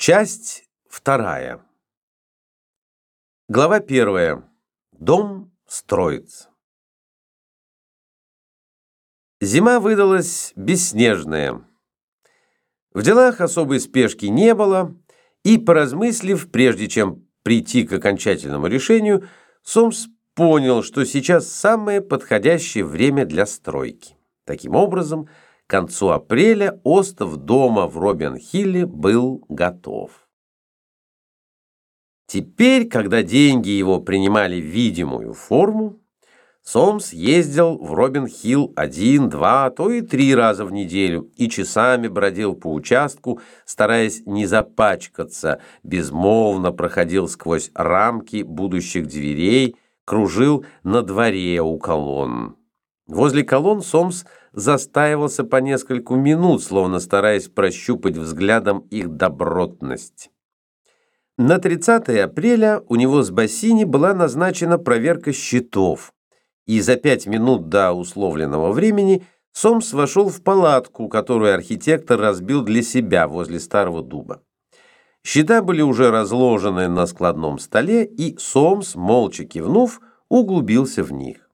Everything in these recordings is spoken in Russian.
Часть вторая. Глава первая. Дом строится. Зима выдалась бесснежная. В делах особой спешки не было, и, поразмыслив, прежде чем прийти к окончательному решению, Сомс понял, что сейчас самое подходящее время для стройки. Таким образом, к концу апреля остов дома в Робин-Хилле был готов. Теперь, когда деньги его принимали видимую форму, Сомс ездил в Робин-Хилл один, два, а то и три раза в неделю и часами бродил по участку, стараясь не запачкаться, безмолвно проходил сквозь рамки будущих дверей, кружил на дворе у колонн. Возле колонн Сомс застаивался по нескольку минут, словно стараясь прощупать взглядом их добротность. На 30 апреля у него с Бассини была назначена проверка счетов, и за пять минут до условленного времени Сомс вошел в палатку, которую архитектор разбил для себя возле старого дуба. Счета были уже разложены на складном столе, и Сомс, молча кивнув, углубился в них.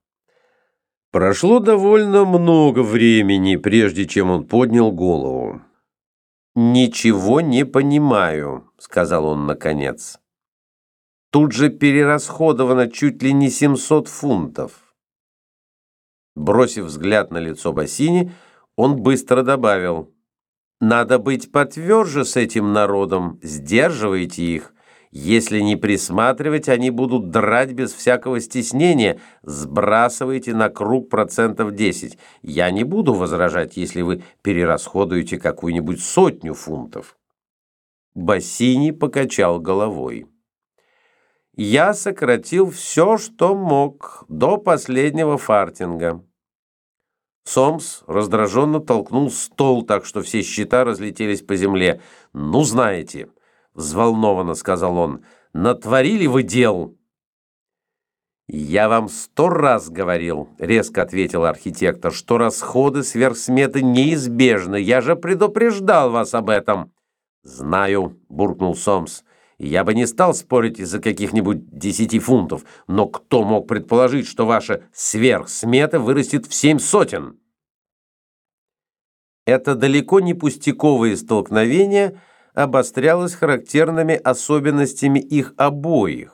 Прошло довольно много времени, прежде чем он поднял голову. «Ничего не понимаю», — сказал он наконец. «Тут же перерасходовано чуть ли не 700 фунтов». Бросив взгляд на лицо Бассини, он быстро добавил, «Надо быть потверже с этим народом, сдерживайте их, если не присматривать, они будут драть без всякого стеснения. Сбрасывайте на круг процентов 10. Я не буду возражать, если вы перерасходуете какую-нибудь сотню фунтов. Бассини покачал головой. Я сократил все, что мог, до последнего фартинга. Сомс раздраженно толкнул стол так, что все счета разлетелись по земле. «Ну, знаете...» взволнованно сказал он. «Натворили вы дел!» «Я вам сто раз говорил», — резко ответил архитектор, «что расходы сверхсметы неизбежны. Я же предупреждал вас об этом». «Знаю», — буркнул Сомс. «Я бы не стал спорить из-за каких-нибудь десяти фунтов, но кто мог предположить, что ваша сверхсмета вырастет в семь сотен?» Это далеко не пустяковые столкновения — обострялось характерными особенностями их обоих.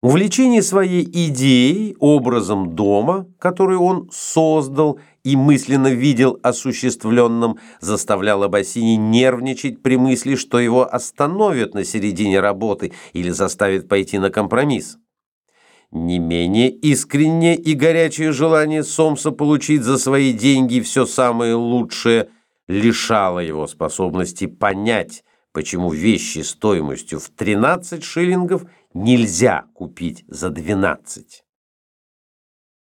Увлечение своей идеей, образом дома, который он создал и мысленно видел осуществленным, заставляло Бассини нервничать при мысли, что его остановят на середине работы или заставят пойти на компромисс. Не менее искреннее и горячее желание Сомса получить за свои деньги все самое лучшее – лишало его способности понять, почему вещи стоимостью в 13 шиллингов нельзя купить за 12.